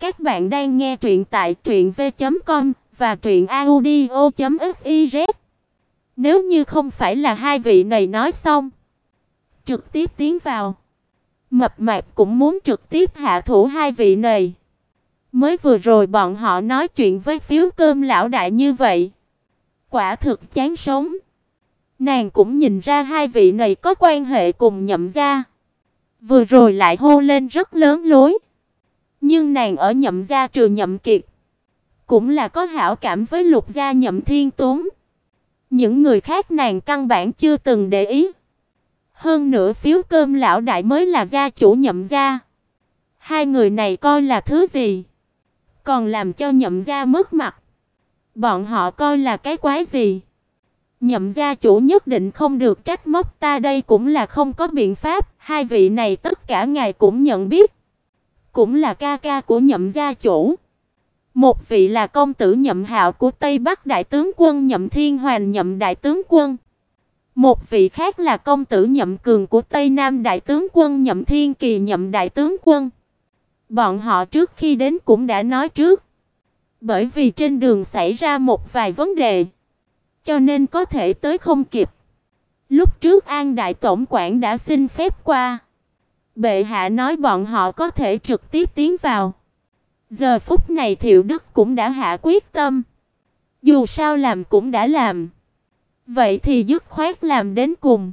Các bạn đang nghe truyện tại truyệnv.com và truyệnaudio.fiz. Nếu như không phải là hai vị này nói xong, trực tiếp tiến vào, Mập Mạp cũng muốn trực tiếp hạ thủ hai vị này. Mới vừa rồi bọn họ nói chuyện với phiếu cơm lão đại như vậy, quả thực chán sống. Nàng cũng nhìn ra hai vị này có quan hệ cùng Nhậm gia. Vừa rồi lại hô lên rất lớn lối. Nhưng nàng ở Nhậm gia trừ Nhậm Kiệt, cũng là có hảo cảm với Lục gia Nhậm Thiên túm Những người khác nàng căn bản chưa từng để ý. Hơn nữa phiếu cơm lão đại mới là gia chủ Nhậm gia. Hai người này coi là thứ gì? Còn làm cho Nhậm gia mất mặt. Bọn họ coi là cái quái gì? Nhậm gia chủ nhất định không được trách móc ta đây cũng là không có biện pháp, hai vị này tất cả ngài cũng nhận biết. Cũng là ca ca của Nhậm gia chủ. Một vị là công tử Nhậm Hạo của Tây Bắc đại tướng quân Nhậm Thiên Hoàn Nhậm đại tướng quân. Một vị khác là công tử Nhậm Cường của Tây Nam đại tướng quân Nhậm Thiên Kỳ Nhậm đại tướng quân. Bọn họ trước khi đến cũng đã nói trước. Bởi vì trên đường xảy ra một vài vấn đề, cho nên có thể tới không kịp. Lúc trước An đại tổng quản đã xin phép qua. Bệ hạ nói bọn họ có thể trực tiếp tiến vào. Giờ phút này Thiệu Đức cũng đã hạ quyết tâm. Dù sao làm cũng đã làm. Vậy thì dứt khoát làm đến cùng.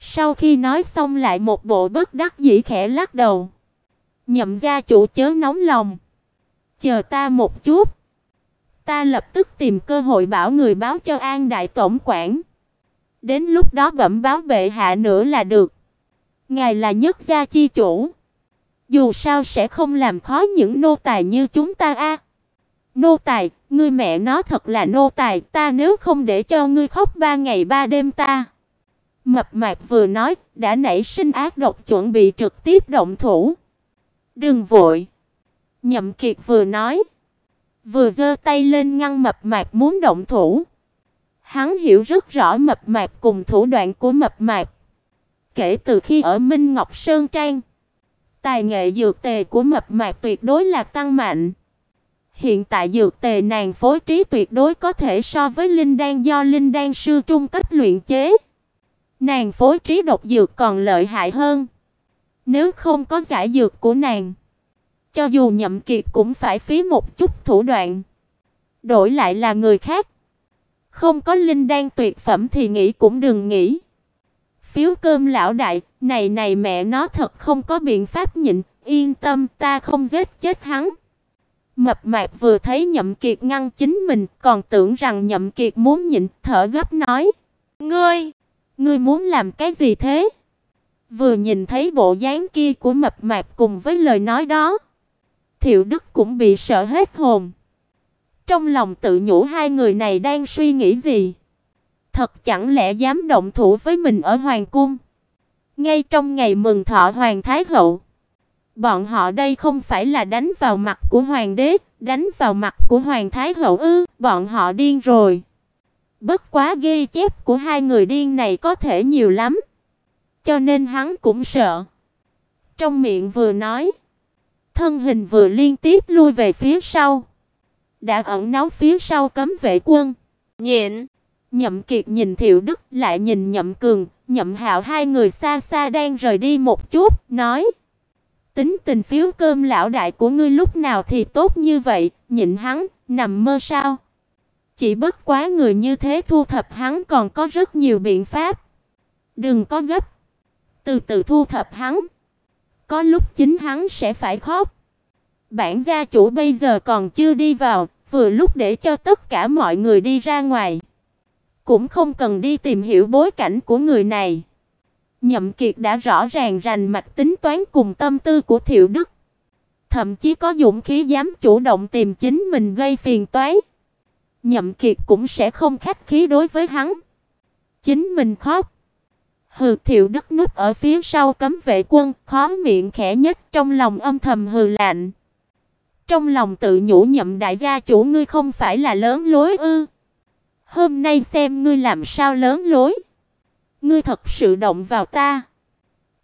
Sau khi nói xong lại một bộ bất đắc dĩ khẽ lắc đầu. Nhậm gia chủ chớ nóng lòng. Chờ ta một chút. Ta lập tức tìm cơ hội bảo người báo cho An đại tổng quản. Đến lúc đó bẩm báo bệ hạ nữa là được. Ngài là nhất gia chi chủ. Dù sao sẽ không làm khó những nô tài như chúng ta a. Nô tài, ngươi mẹ nó thật là nô tài, ta nếu không để cho ngươi khóc ba ngày ba đêm ta. Mập mạp vừa nói, đã nảy sinh ác độc chuẩn bị trực tiếp động thủ. Đừng vội. Nhậm Kiệt vừa nói, vừa giơ tay lên ngăn mập mạp muốn động thủ. Hắn hiểu rất rõ mập mạp cùng thủ đoạn của mập mạp. Kể từ khi ở Minh Ngọc Sơn Trang, tài nghệ dược tề của mập mạp tuyệt đối là tăng mạnh. Hiện tại dược tề nàng phối trí tuyệt đối có thể so với linh đan do linh đan sư trung cấp luyện chế. Nàng phối trí độc dược còn lợi hại hơn. Nếu không có giải dược của nàng, cho dù Nhậm Kiệt cũng phải phí một chút thủ đoạn. Đổi lại là người khác. Không có linh đan tuyệt phẩm thì nghĩ cũng đừng nghĩ. Phiếu cơm lão đại, này này mẹ nó thật không có biện pháp nhịn, yên tâm ta không giết chết hắn. Mập mạp vừa thấy Nhậm Kiệt ngăn chính mình, còn tưởng rằng Nhậm Kiệt muốn nhịn, thở gấp nói: "Ngươi, ngươi muốn làm cái gì thế?" Vừa nhìn thấy bộ dáng kia của mập mạp cùng với lời nói đó, Thiệu Đức cũng bị sợ hết hồn. Trong lòng tự nhủ hai người này đang suy nghĩ gì? Thật chẳng lẽ dám động thủ với mình ở hoàng cung? Ngay trong ngày mừng thọ hoàng thái hậu, bọn họ đây không phải là đánh vào mặt của hoàng đế, đánh vào mặt của hoàng thái hậu ư? Bọn họ điên rồi. Bất quá ghi chép của hai người điên này có thể nhiều lắm, cho nên hắn cũng sợ. Trong miệng vừa nói, thân hình vừa liên tiếp lui về phía sau. Đã ẩn náu phía sau cấm vệ quân. Nhịn. Nhậm Kiệt nhìn Thiệu Đức, lại nhìn Nhậm Cường, Nhậm Hạo hai người xa xa đang rời đi một chút, nói: "Tính tình phiếu cơm lão đại của ngươi lúc nào thì tốt như vậy, nhịn hắn, nằm mơ sao?" Chỉ bất quá người như thế thu thập hắn còn có rất nhiều biện pháp. Đừng có gấp, từ từ thu thập hắn. Có lúc chính hắn sẽ phải khóc. Bản gia chủ bây giờ còn chưa đi vào, vừa lúc để cho tất cả mọi người đi ra ngoài. Cũng không cần đi tìm hiểu bối cảnh của người này. Nhậm Kiệt đã rõ ràng rành mạch tính toán cùng tâm tư của Thiệu Đức. Thậm chí có dũng khí dám chủ động tìm chính mình gây phiền toái. Nhậm Kiệt cũng sẽ không khách khí đối với hắn. Chính mình khóc. Hừ Thiệu Đức núp ở phía sau cấm vệ quân, khó miệng khẽ nhất trong lòng âm thầm hừ lạnh. Trong lòng tự nhủ nhậm đại gia chủ ngươi không phải là lớn lối ư? Hôm nay xem ngươi làm sao lớn lối. Ngươi thật sự động vào ta,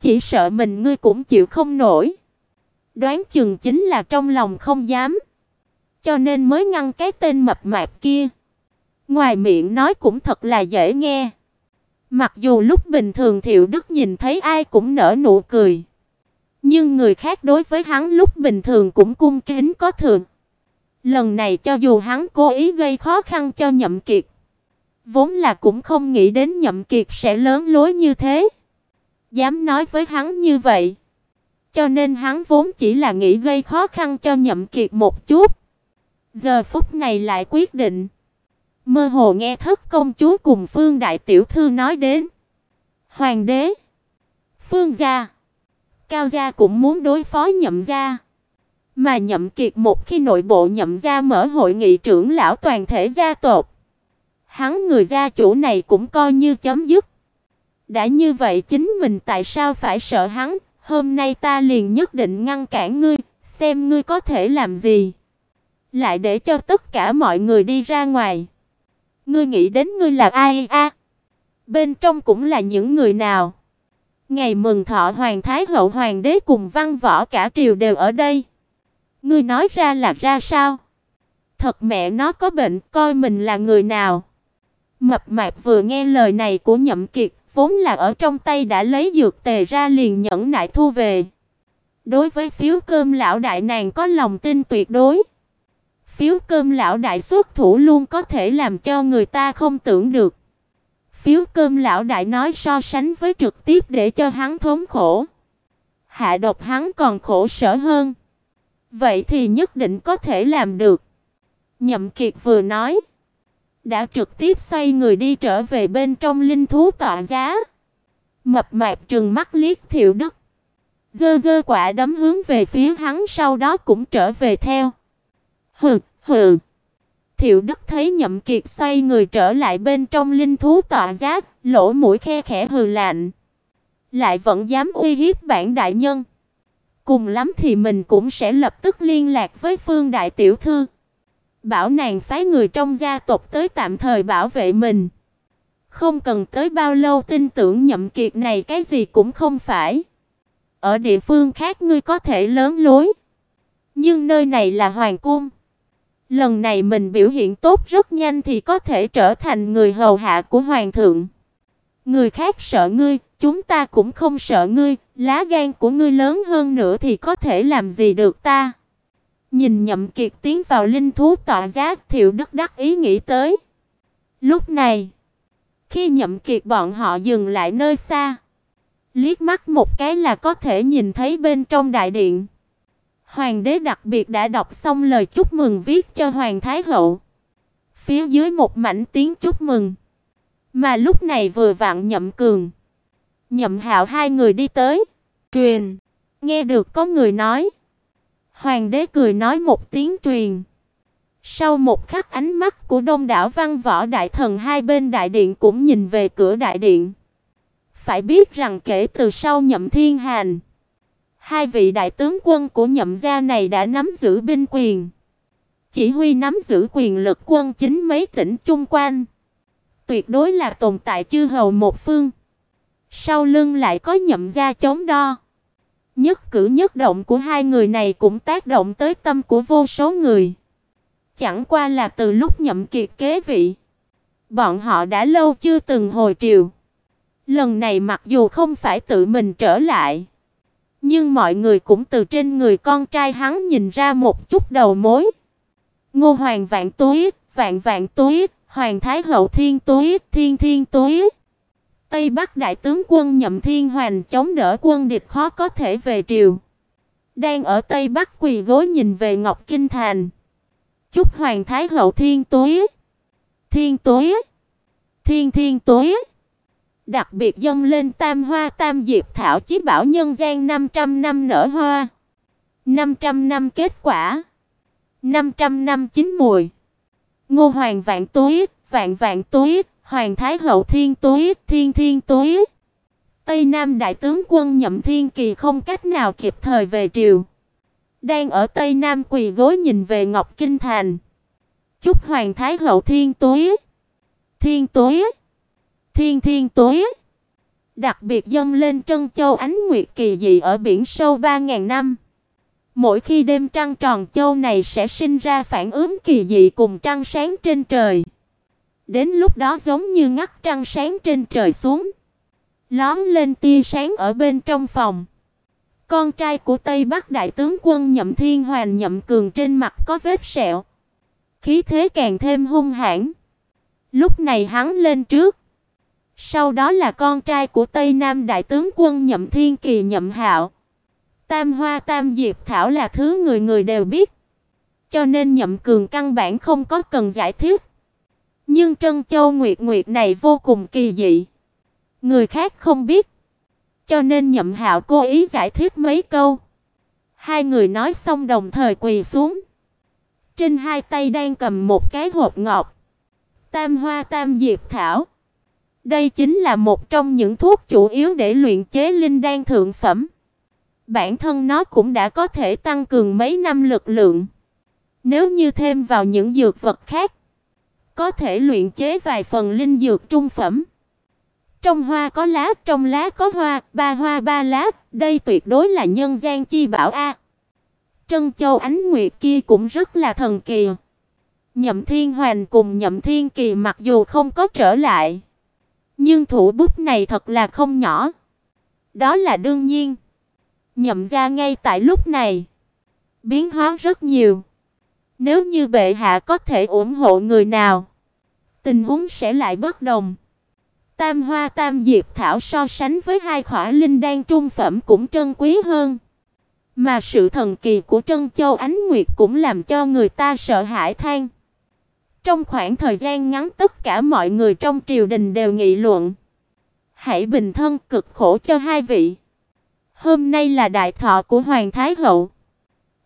chỉ sợ mình ngươi cũng chịu không nổi. Đoán chừng chính là trong lòng không dám, cho nên mới ngăn cái tên mập mạp kia. Ngoài miệng nói cũng thật là dễ nghe. Mặc dù lúc bình thường Thiệu Đức nhìn thấy ai cũng nở nụ cười, nhưng người khác đối với hắn lúc bình thường cũng cung kính có thường. Lần này cho dù hắn cố ý gây khó khăn cho Nhậm Kiệt, vốn là cũng không nghĩ đến Nhậm Kiệt sẽ lớn lối như thế, dám nói với hắn như vậy. Cho nên hắn vốn chỉ là nghĩ gây khó khăn cho Nhậm Kiệt một chút. Giờ phút này lại quyết định. Mơ hồ nghe thất công chúa cùng Phương đại tiểu thư nói đến. Hoàng đế, Phương gia, Cao gia cũng muốn đối phó Nhậm gia. Mà Nhậm Kiệt một khi nội bộ Nhậm gia mở hội nghị trưởng lão toàn thể gia tộc, hắn người gia chủ này cũng coi như chấm dứt. Đã như vậy chính mình tại sao phải sợ hắn, hôm nay ta liền nhất định ngăn cản ngươi, xem ngươi có thể làm gì. Lại để cho tất cả mọi người đi ra ngoài. Ngươi nghĩ đến ngươi là ai a? Bên trong cũng là những người nào? Ngày mừng thọ hoàng thái hậu hoàng đế cùng văn võ cả triều đều ở đây. Ngươi nói ra là ra sao? Thật mẹ nó có bệnh, coi mình là người nào? Mập mạp vừa nghe lời này của Nhậm Kiệt, vốn là ở trong tay đã lấy dược tề ra liền nhẫn nại thu về. Đối với phiếu cơm lão đại nàng có lòng tin tuyệt đối. Phiếu cơm lão đại xuất thủ luôn có thể làm cho người ta không tưởng được. Phiếu cơm lão đại nói so sánh với trực tiếp để cho hắn thống khổ. Hạ độc hắn còn khổ sở hơn. Vậy thì nhất định có thể làm được. Nhậm Kiệt vừa nói, đã trực tiếp xoay người đi trở về bên trong linh thú tọa giá. Mập mạp trừng mắt liếc Thiệu Đức, giơ giơ quả đấm hướng về phía hắn sau đó cũng trở về theo. Hừ, hừ. Thiệu Đức thấy Nhậm Kiệt xoay người trở lại bên trong linh thú tọa giá, lỗ mũi khe khẽ hừ lạnh. Lại vẫn dám uy hiếp bản đại nhân. Cùng lắm thì mình cũng sẽ lập tức liên lạc với Phương đại tiểu thư. Bảo nàng phái người trong gia tộc tới tạm thời bảo vệ mình. Không cần tới bao lâu tin tưởng nhậm kiệt này cái gì cũng không phải. Ở địa phương khác ngươi có thể lớn lối. Nhưng nơi này là hoàng cung. Lần này mình biểu hiện tốt rất nhanh thì có thể trở thành người hầu hạ của hoàng thượng. Người khác sợ ngươi, chúng ta cũng không sợ ngươi, lá gan của ngươi lớn hơn nữa thì có thể làm gì được ta. Nhìn Nhậm Kiệt tiến vào linh thú tọa giác, Thiệu Đức đắc ý nghĩ tới. Lúc này, khi Nhậm Kiệt bọn họ dừng lại nơi xa, liếc mắt một cái là có thể nhìn thấy bên trong đại điện. Hoàng đế đặc biệt đã đọc xong lời chúc mừng viết cho hoàng thái hậu. Phía dưới một mảnh tiếng chúc mừng. Mà lúc này vừa vặn Nhậm Cường, Nhậm Hạo hai người đi tới, truyền, nghe được có người nói. Hoàng đế cười nói một tiếng truyền. Sau một khắc ánh mắt của đông đảo văn võ đại thần hai bên đại điện cũng nhìn về cửa đại điện. Phải biết rằng kể từ sau Nhậm Thiên Hành, hai vị đại tướng quân của Nhậm gia này đã nắm giữ binh quyền, chỉ huy nắm giữ quyền lực quân chính mấy tỉnh chung quanh tuyệt đối là tồn tại chư hầu một phương. Sau lưng lại có nhậm gia chống đo. Nhất cử nhất động của hai người này cũng tác động tới tâm của vô số người. Chẳng qua là từ lúc nhậm kiệt kế vị, bọn họ đã lâu chưa từng hồi triều. Lần này mặc dù không phải tự mình trở lại, nhưng mọi người cũng từ trên người con trai hắn nhìn ra một chút đầu mối. Ngô Hoàng vạn Túy, vạn vạn Túy, Hoàng thái hậu Thiên Túy, Thiên Thiên Túy. Tây Bắc đại tướng quân Nhậm Thiên Hoành chống đỡ quân địch khó có thể về triều. Đang ở Tây Bắc quỳ gối nhìn về Ngọc Kinh thành. Chúc Hoàng thái hậu Thiên Túy, Thiên Túy, Thiên Thiên Túy. Đặc biệt dâng lên Tam Hoa Tam Diệp Thảo chí bảo nhân gian 500 năm nở hoa, 500 năm kết quả, 500 năm chín mùi. Ngô Hoàng vạn túy, vạn vạn túy, Hoàng Thái hậu thiên Túy, thiên thiên Túy. Tây Nam đại tướng quân Nhậm Thiên Kỳ không cách nào kịp thời về triều. Đang ở Tây Nam quỳ gối nhìn về Ngọc Kinh thành. Chúc Hoàng Thái hậu thiên Túy. thiên Túy. thiên thiên Túy. Đặc biệt dâng lên Trân Châu Ánh Nguyệt kỳ dị ở biển sâu 3000 năm. Mỗi khi đêm trăng tròn châu này sẽ sinh ra phản ứng kỳ dị cùng trăng sáng trên trời. Đến lúc đó giống như ngắt trăng sáng trên trời xuống, lóm lên tia sáng ở bên trong phòng. Con trai của Tây Bắc đại tướng quân Nhậm Thiên Hoàn Nhậm Cường trên mặt có vết sẹo, khí thế càng thêm hung hãn. Lúc này hắn lên trước, sau đó là con trai của Tây Nam đại tướng quân Nhậm Thiên Kỳ Nhậm Hạo. Tam Hoa Tam Diệp Thảo là thứ người người đều biết, cho nên Nhậm Cường căn bản không có cần giải thích. Nhưng Trân Châu Nguyệt Nguyệt này vô cùng kỳ dị. Người khác không biết, cho nên Nhậm Hạo cố ý giải thích mấy câu. Hai người nói xong đồng thời quỳ xuống. Trên hai tay đang cầm một cái hộp ngọc. Tam Hoa Tam Diệp Thảo. Đây chính là một trong những thuốc chủ yếu để luyện chế linh đan thượng phẩm. Bản thân nó cũng đã có thể tăng cường mấy năm lực lượng. Nếu như thêm vào những dược vật khác, có thể luyện chế vài phần linh dược trung phẩm. Trong hoa có lá, trong lá có hoa, ba hoa ba lá, đây tuyệt đối là nhân gian chi bảo a. Trân Châu Ánh Nguyệt kia cũng rất là thần kỳ. Nhậm Thiên Hoàn cùng Nhậm Thiên Kỳ mặc dù không có trở lại, nhưng thủ bút này thật là không nhỏ. Đó là đương nhiên. Nhậm ra ngay tại lúc này, biến hóa rất nhiều. Nếu như bệ hạ có thể ủng hộ người nào, tình huống sẽ lại bất đồng. Tam Hoa Tam Diệp Thảo so sánh với hai khỏa linh đan trung phẩm cũng trân quý hơn. Mà sự thần kỳ của Trân Châu Ánh Nguyệt cũng làm cho người ta sợ hãi than. Trong khoảng thời gian ngắn tất cả mọi người trong triều đình đều nghị luận. Hãy bình thân cực khổ cho hai vị. Hôm nay là đại thọ của Hoàng Thái Hậu.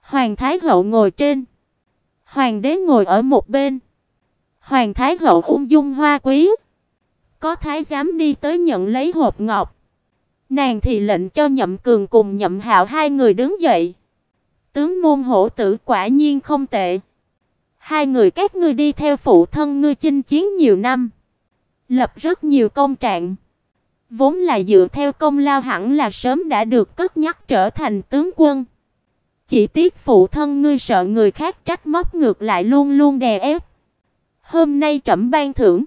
Hoàng Thái Hậu ngồi trên. Hoàng đế ngồi ở một bên. Hoàng Thái Hậu ung dung hoa quý. Có thái giám đi tới nhận lấy hộp ngọc. Nàng thì lệnh cho Nhậm Cường cùng Nhậm Hạo hai người đứng dậy. Tướng môn hổ tử quả nhiên không tệ. Hai người các ngươi đi theo phụ thân ngươi chinh chiến nhiều năm, lập rất nhiều công trạng. Vốn là dựa theo công lao hẳn là sớm đã được cất nhắc trở thành tướng quân. Chỉ tiếc phụ thân ngươi sợ người khác trách móc ngược lại luôn luôn đè ép. Hôm nay trẫm ban thưởng,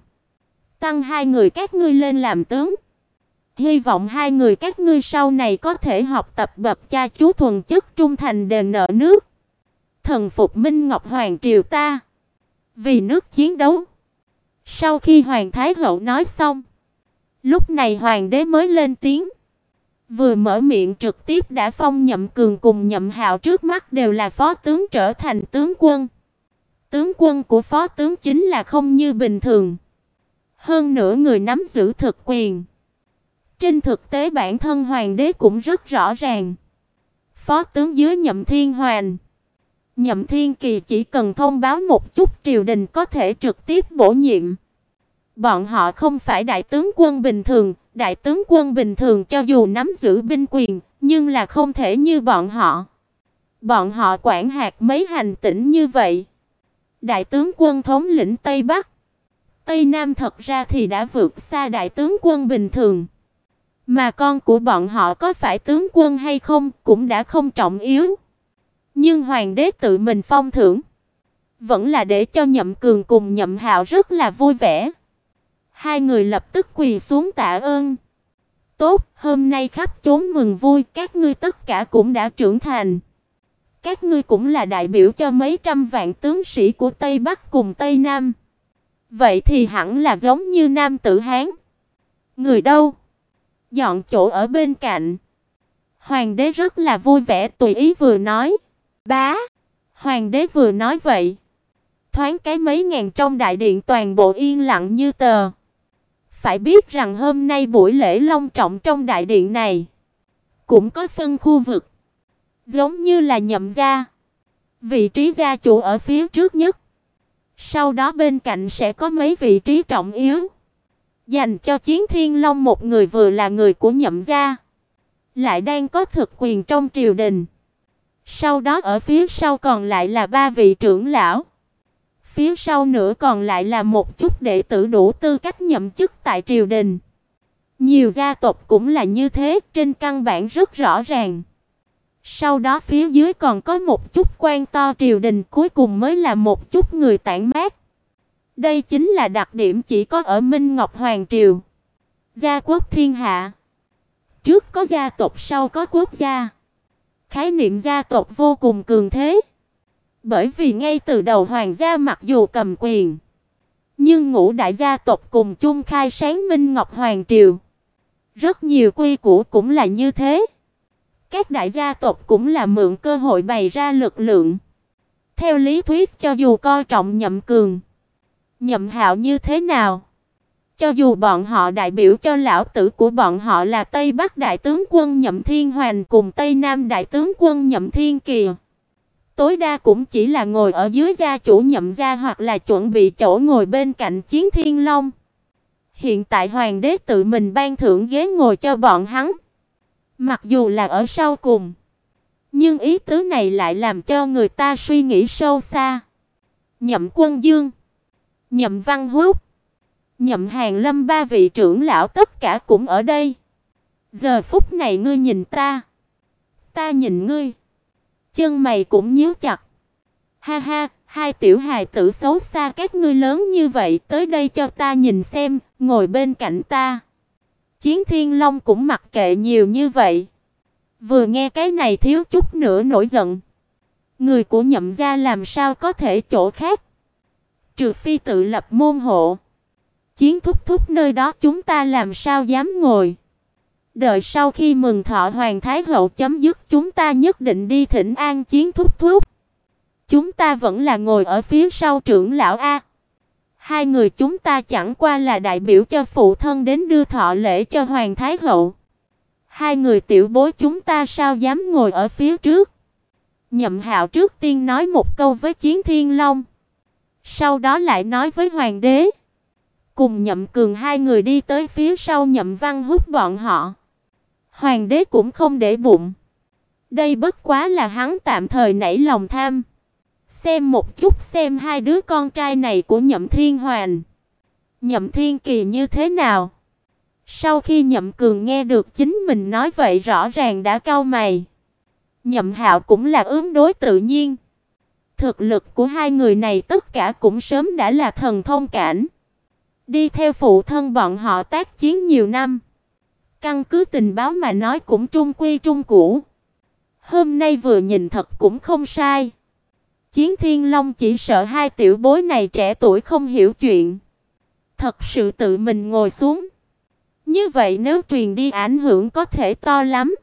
tăng hai người các ngươi lên làm tướng. Hy vọng hai người các ngươi sau này có thể học tập bậc cha chú thuần chất trung thành đền nợ nước. Thần phục Minh Ngọc Hoàng triều ta, vì nước chiến đấu. Sau khi Hoàng Thái hậu nói xong, lúc này hoàng đế mới lên tiếng. Vừa mở miệng trực tiếp đã phong Nhậm Cường cùng Nhậm Hạo trước mắt đều là phó tướng trở thành tướng quân. Tướng quân của phó tướng chính là không như bình thường. Hơn nữa người nắm giữ thực quyền. Trên thực tế bản thân hoàng đế cũng rất rõ ràng. Phó tướng dưới Nhậm Thiên Hoàn, Nhậm Thiên Kỳ chỉ cần thông báo một chút triều đình có thể trực tiếp bổ nhiệm. Bọn họ không phải đại tướng quân bình thường, đại tướng quân bình thường cho dù nắm giữ binh quyền, nhưng là không thể như bọn họ. Bọn họ quản hạt mấy hành tỉnh như vậy. Đại tướng quân thống lĩnh Tây Bắc, Tây Nam thật ra thì đã vượt xa đại tướng quân bình thường. Mà con của bọn họ có phải tướng quân hay không cũng đã không trọng yếu. Nhưng hoàng đế tự mình phong thưởng, vẫn là để cho Nhậm Cường cùng Nhậm Hạo rất là vui vẻ. Hai người lập tức quỳ xuống tạ ơn. "Tốt, hôm nay khắp chốn mừng vui, các ngươi tất cả cũng đã trưởng thành. Các ngươi cũng là đại biểu cho mấy trăm vạn tướng sĩ của Tây Bắc cùng Tây Nam. Vậy thì hẳn là giống như nam tử Hán. Người đâu? Dọn chỗ ở bên cạnh." Hoàng đế rất là vui vẻ tùy ý vừa nói. "Bá." Hoàng đế vừa nói vậy, thoáng cái mấy ngàn trong đại điện toàn bộ yên lặng như tờ. Phải biết rằng hôm nay buổi lễ long trọng trong đại điện này cũng có phân khu vực, giống như là nhậm gia. Vị trí gia chủ ở phía trước nhất. Sau đó bên cạnh sẽ có mấy vị trí trọng yếu, dành cho Chiến Thiên Long một người vừa là người của nhậm gia, lại đang có thực quyền trong triều đình. Sau đó ở phía sau còn lại là ba vị trưởng lão. Phía sau nữa còn lại là một chút đệ tử đủ tư cách nhậm chức tại triều đình. Nhiều gia tộc cũng là như thế, trên căn bản rất rõ ràng. Sau đó phía dưới còn có một chút quan to triều đình, cuối cùng mới là một chút người tản mát. Đây chính là đặc điểm chỉ có ở Minh Ngọc Hoàng triều. Gia quốc thiên hạ. Trước có gia tộc sau có quốc gia. Khái niệm gia tộc vô cùng cường thế. Bởi vì ngay từ đầu hoàng gia mặc dù cầm quyền, nhưng ngũ đại gia tộc cùng chung khai sáng Minh Ngọc Hoàng triều. Rất nhiều quy củ cũng là như thế. Các đại gia tộc cũng là mượn cơ hội bày ra lực lượng. Theo lý thuyết cho dù coi trọng Nhậm Cường, Nhậm Hạo như thế nào, cho dù bọn họ đại biểu cho lão tử của bọn họ là Tây Bắc đại tướng quân Nhậm Thiên Hoành cùng Tây Nam đại tướng quân Nhậm Thiên Kỳ, tối đa cũng chỉ là ngồi ở dưới gia chủ Nhậm gia hoặc là chuẩn bị chỗ ngồi bên cạnh Chiến Thiên Long. Hiện tại hoàng đế tự mình ban thưởng ghế ngồi cho bọn hắn. Mặc dù là ở sau cùng, nhưng ý tứ này lại làm cho người ta suy nghĩ sâu xa. Nhậm Quân Dương, Nhậm Văn Húc, Nhậm Hàn Lâm ba vị trưởng lão tất cả cũng ở đây. Giờ phút này ngươi nhìn ta, ta nhìn ngươi. Chân mày cũng nhíu chặt. Ha ha, hai tiểu hài tử xấu xa các ngươi lớn như vậy, tới đây cho ta nhìn xem, ngồi bên cạnh ta. Chiến Thiên Long cũng mặc kệ nhiều như vậy. Vừa nghe cái này thiếu chút nữa nổi giận. Người của Nhậm gia làm sao có thể chỗ khác? Trừ phi tự lập môn hộ. Chiến thúc thúc nơi đó chúng ta làm sao dám ngồi? Đợi sau khi mừng thọ hoàng thái hậu chấm dứt, chúng ta nhất định đi thỉnh an chiến thúc thúc. Chúng ta vẫn là ngồi ở phía sau trưởng lão a. Hai người chúng ta chẳng qua là đại biểu cho phụ thân đến đưa thọ lễ cho hoàng thái hậu. Hai người tiểu bối chúng ta sao dám ngồi ở phía trước? Nhậm Hạo trước tiên nói một câu với Chiến Thiên Long, sau đó lại nói với hoàng đế. Cùng Nhậm Cường hai người đi tới phía sau Nhậm Văn hút bọn họ. Hoàng đế cũng không để bụng. Đây bất quá là hắn tạm thời nảy lòng tham. Xem một chút xem hai đứa con trai này của Nhậm Thiên Hoàn. Nhậm Thiên Kỳ như thế nào? Sau khi Nhậm Cường nghe được chính mình nói vậy rõ ràng đã cau mày. Nhậm Hạo cũng là ứng đối tự nhiên. Thực lực của hai người này tất cả cũng sớm đã là thần thông cảnh. Đi theo phụ thân bọn họ tác chiến nhiều năm. Căn cứ tình báo mà nói cũng trung quy trung cũ. Hôm nay vừa nhìn thật cũng không sai. Chiến Thiên Long chỉ sợ hai tiểu bối này trẻ tuổi không hiểu chuyện. Thật sự tự mình ngồi xuống. Như vậy nếu truyền đi ảnh hưởng có thể to lắm.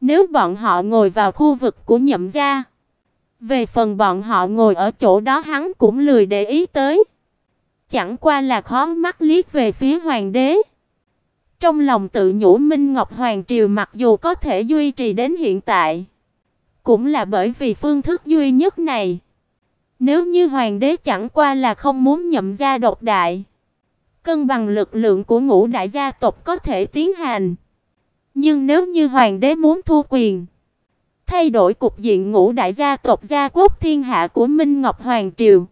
Nếu bọn họ ngồi vào khu vực của nhậm gia, về phần bọn họ ngồi ở chỗ đó hắn cũng lười để ý tới. Chẳng qua là khó mắt liếc về phía hoàng đế. Trong lòng tự nhủ Minh Ngọc Hoàng triều mặc dù có thể duy trì đến hiện tại, cũng là bởi vì phương thức duy nhất này. Nếu như hoàng đế chẳng qua là không muốn nhậm gia độc đại, cân bằng lực lượng của ngũ đại gia tộc có thể tiến hành. Nhưng nếu như hoàng đế muốn thu quyền, thay đổi cục diện ngũ đại gia tộc gia quốc thiên hạ của Minh Ngọc Hoàng triều,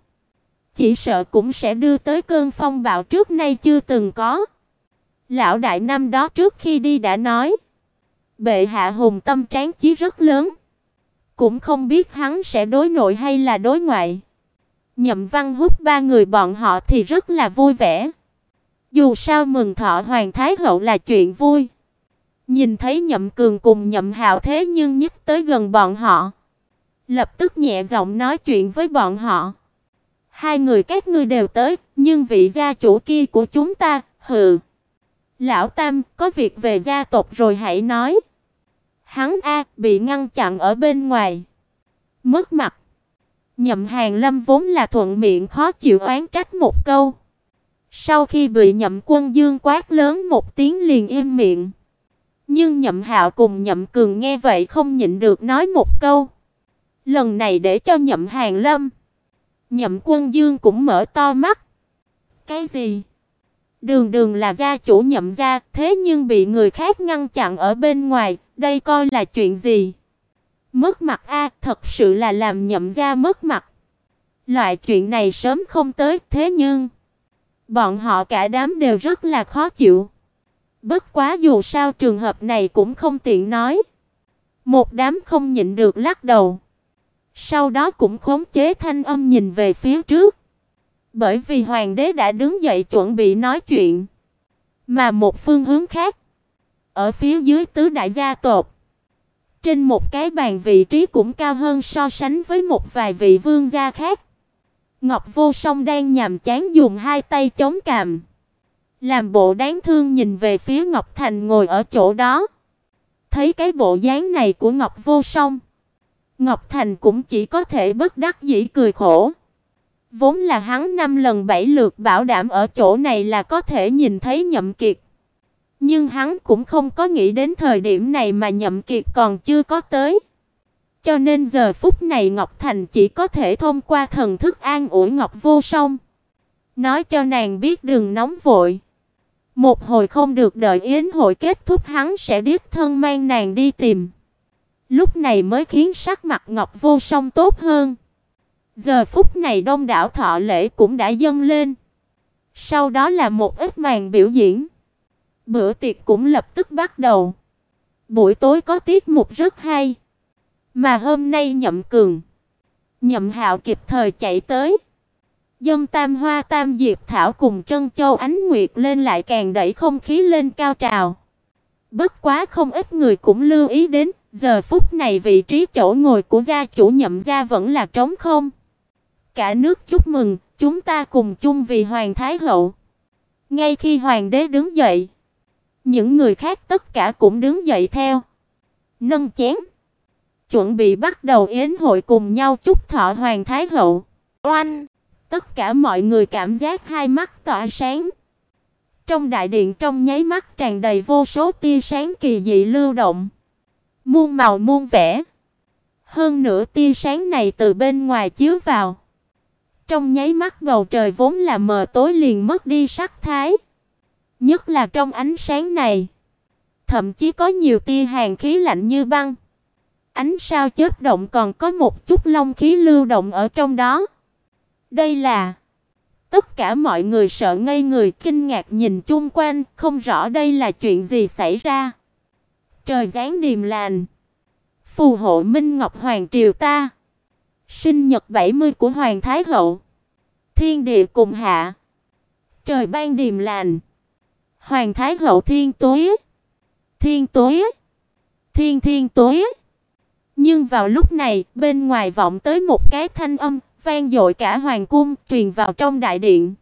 chỉ sợ cũng sẽ đưa tới cơn phong bạo trước nay chưa từng có. Lão đại năm đó trước khi đi đã nói, bệ hạ hùng tâm tráng chí rất lớn, cũng không biết hắn sẽ đối nội hay là đối ngoại. Nhậm Văn hút ba người bọn họ thì rất là vui vẻ. Dù sao mừng thọ hoàng thái hậu là chuyện vui. Nhìn thấy Nhậm Cường cùng Nhậm Hạo thế nhưng nhất tới gần bọn họ, lập tức nhẹ giọng nói chuyện với bọn họ. Hai người các ngươi đều tới, nhưng vị gia chủ kia của chúng ta, hừ. Lão Tam, có việc về gia tộc rồi hãy nói. Hắn a bị ngăn chặn ở bên ngoài. Mất mặt. Nhậm Hàn Lâm vốn là thuận miệng khó chịu oán trách một câu. Sau khi bị Nhậm Quân Dương quát lớn một tiếng liền im miệng. Nhưng Nhậm Hạo cùng Nhậm Cường nghe vậy không nhịn được nói một câu. Lần này để cho Nhậm Hàn Lâm, Nhậm Quân Dương cũng mở to mắt. Cái gì? Đường Đường là gia chủ Nhậm gia, thế nhưng bị người khác ngăn chặn ở bên ngoài, đây coi là chuyện gì? Mất mặt a, thật sự là làm Nhậm gia mất mặt. Loại chuyện này sớm không tới, thế nhưng bọn họ cả đám đều rất là khó chịu. Bất quá dù sao trường hợp này cũng không tiện nói. Một đám không nhịn được lắc đầu. Sau đó cũng khống chế thanh âm nhìn về phía trước. Bởi vì hoàng đế đã đứng dậy chuẩn bị nói chuyện, mà một phương hướng khác, ở phía dưới tứ đại gia tộc, trên một cái bàn vị trí cũng cao hơn so sánh với một vài vị vương gia khác. Ngọc Vô Song đang nhàm chán dùng hai tay chống cằm, làm bộ đáng thương nhìn về phía Ngọc Thành ngồi ở chỗ đó. Thấy cái bộ dáng này của Ngọc Vô Song, Ngọc Thành cũng chỉ có thể bất đắc dĩ cười khổ. Vốn là hắn năm lần bảy lượt bảo đảm ở chỗ này là có thể nhìn thấy Nhậm Kiệt. Nhưng hắn cũng không có nghĩ đến thời điểm này mà Nhậm Kiệt còn chưa có tới. Cho nên giờ phút này Ngọc Thành chỉ có thể thông qua thần thức an ủi Ngọc Vô Song, nói cho nàng biết đừng nóng vội. Một hồi không được đợi yến hội kết thúc hắn sẽ đích thân mang nàng đi tìm. Lúc này mới khiến sắc mặt Ngọc Vô Song tốt hơn. Giờ phút này đông đảo thọ lễ cũng đã dâng lên. Sau đó là một ít màn biểu diễn. Bữa tiệc cũng lập tức bắt đầu. Buổi tối có tiết mục rất hay. Mà hôm nay Nhậm Cường, Nhậm Hạo kịp thời chạy tới. Dâm Tam Hoa Tam Diệp Thảo cùng Trân Châu Ánh Nguyệt lên lại càng đẩy không khí lên cao trào. Bất quá không ít người cũng lưu ý đến, giờ phút này vị trí chỗ ngồi của gia chủ Nhậm gia vẫn là trống không. Cả nước chúc mừng, chúng ta cùng chung vì hoàng thái hậu. Ngay khi hoàng đế đứng dậy, những người khác tất cả cũng đứng dậy theo. Nâng chén, chuẩn bị bắt đầu yến hội cùng nhau chúc thọ hoàng thái hậu. Oanh! Tất cả mọi người cảm giác hai mắt tỏa sáng. Trong đại điện trong nháy mắt tràn đầy vô số tia sáng kỳ dị lưu động, muôn màu muôn vẻ. Hơn nữa tia sáng này từ bên ngoài chiếu vào, trong nháy mắt bầu trời vốn là mờ tối liền mất đi sắc thái. Nhất là trong ánh sáng này, thậm chí có nhiều tia hàn khí lạnh như băng. Ánh sao chớp động còn có một chút long khí lưu động ở trong đó. Đây là Tất cả mọi người sợ ngây người kinh ngạc nhìn chung quanh, không rõ đây là chuyện gì xảy ra. Trời giáng điềm lành, phù hộ Minh Ngọc hoàng triều ta. Sinh nhật 70 của hoàng thái hậu. Thiên địa cùng hạ. Trời ban điềm lành. Hoàng thái hậu thiên tối. Thiên tối. Thiên thiên tối. Nhưng vào lúc này, bên ngoài vọng tới một cái thanh âm vang dội cả hoàng cung, truyền vào trong đại điện.